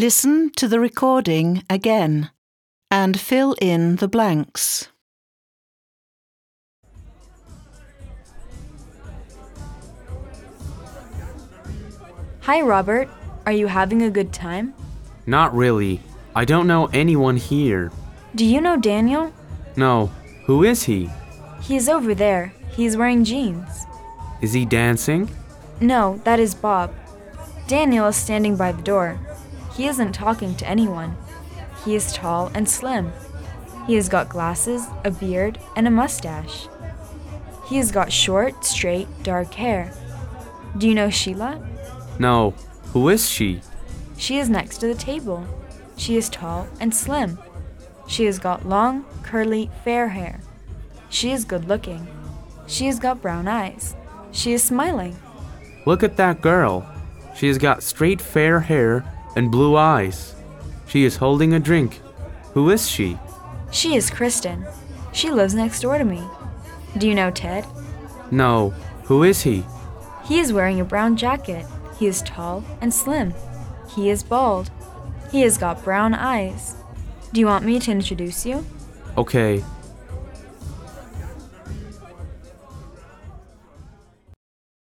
Listen to the recording again and fill in the blanks. Hi, Robert. Are you having a good time? Not really. I don't know anyone here. Do you know Daniel? No. Who is he? He's over there. He's wearing jeans. Is he dancing? No, that is Bob. Daniel is standing by the door. He isn't talking to anyone. He is tall and slim. He has got glasses, a beard, and a mustache. He has got short, straight, dark hair. Do you know Sheila? No. Who is she? She is next to the table. She is tall and slim. She has got long, curly, fair hair. She is good looking. She has got brown eyes. She is smiling. Look at that girl. She has got straight fair hair and blue eyes. She is holding a drink. Who is she? She is Kristen. She lives next door to me. Do you know Ted? No. Who is he? He is wearing a brown jacket. He is tall and slim. He is bald. He has got brown eyes. Do you want me to introduce you? Okay,